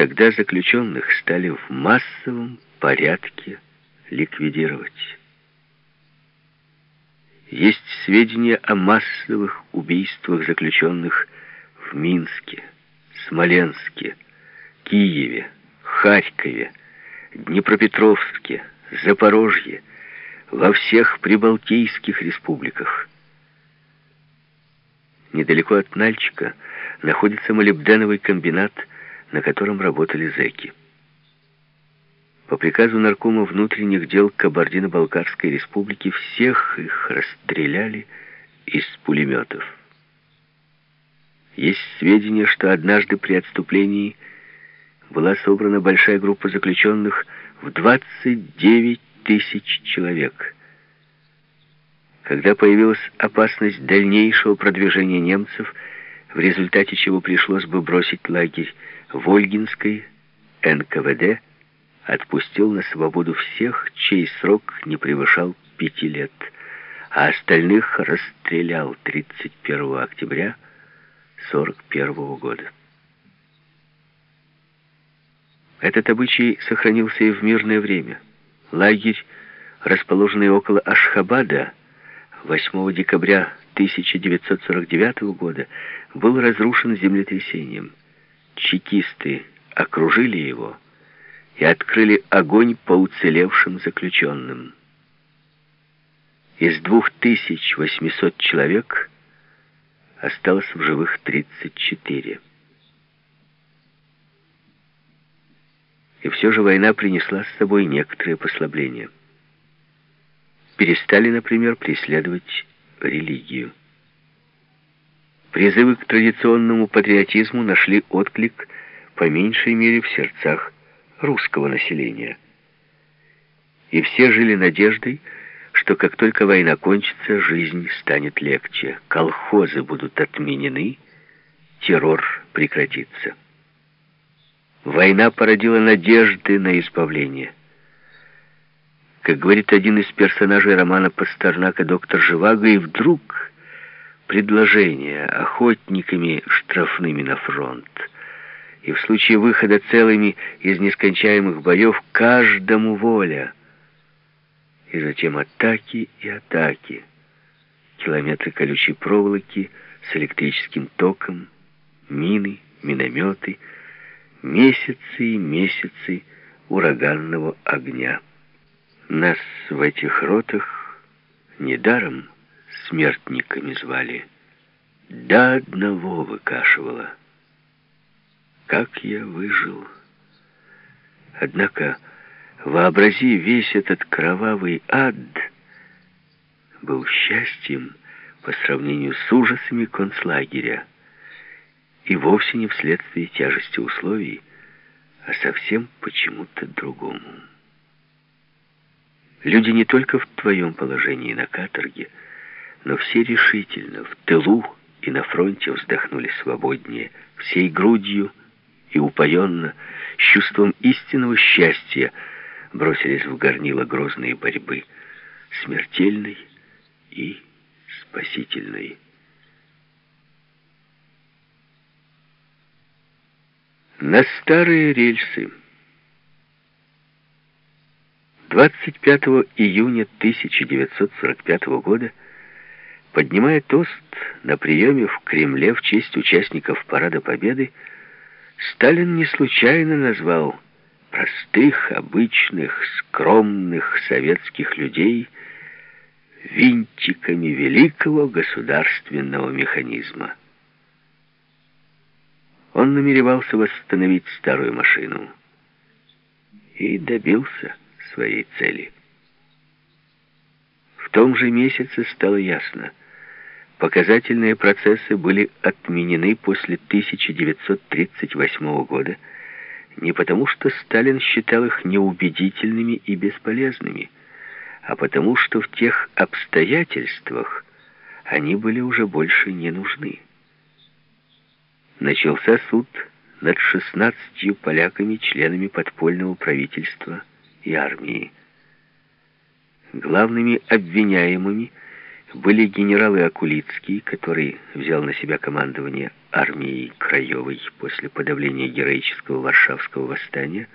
тогда заключенных стали в массовом порядке ликвидировать. Есть сведения о массовых убийствах заключенных в Минске, Смоленске, Киеве, Харькове, Днепропетровске, Запорожье, во всех прибалтийских республиках. Недалеко от Нальчика находится молибденовый комбинат, на котором работали зэки. По приказу наркома внутренних дел Кабардино-Балкарской республики всех их расстреляли из пулеметов. Есть сведения, что однажды при отступлении была собрана большая группа заключенных в 29 тысяч человек. Когда появилась опасность дальнейшего продвижения немцев, в результате чего пришлось бы бросить лагерь в Ольгинской, НКВД – отпустил на свободу всех, чей срок не превышал пяти лет, а остальных расстрелял 31 октября 41 года. Этот обычай сохранился и в мирное время. Лагерь, расположенный около Ашхабада, 8 декабря 1949 года, был разрушен землетрясением. Чекисты окружили его, и открыли огонь по уцелевшим заключенным. Из 2800 человек осталось в живых 34. И все же война принесла с собой некоторые послабления. Перестали, например, преследовать религию. Призывы к традиционному патриотизму нашли отклик по меньшей мере в сердцах русского населения. И все жили надеждой, что как только война кончится, жизнь станет легче, колхозы будут отменены, террор прекратится. Война породила надежды на избавление. Как говорит один из персонажей романа Пастернака «Доктор Живаго», и вдруг предложение охотниками штрафными на фронт — и в случае выхода целыми из нескончаемых боев каждому воля. И затем атаки и атаки. Километры колючей проволоки с электрическим током, мины, минометы, месяцы и месяцы ураганного огня. Нас в этих ротах недаром смертниками звали. До одного выкашивало. Как я выжил? Однако, вообрази, весь этот кровавый ад был счастьем по сравнению с ужасами концлагеря. И вовсе не вследствие тяжести условий, а совсем почему-то другому. Люди не только в твоем положении на каторге, но все решительно, в тылу и на фронте вздохнули свободнее, всей грудью, и упоенно, с чувством истинного счастья, бросились в горнило грозные борьбы, смертельной и спасительной. На старые рельсы. 25 июня 1945 года, поднимая тост на приеме в Кремле в честь участников Парада Победы, Сталин не случайно назвал простых, обычных, скромных советских людей винтиками великого государственного механизма. Он намеревался восстановить старую машину и добился своей цели. В том же месяце стало ясно, Показательные процессы были отменены после 1938 года не потому, что Сталин считал их неубедительными и бесполезными, а потому, что в тех обстоятельствах они были уже больше не нужны. Начался суд над 16 поляками, членами подпольного правительства и армии. Главными обвиняемыми были генералы Акулицкий, который взял на себя командование армией Краевой после подавления героического Варшавского восстания,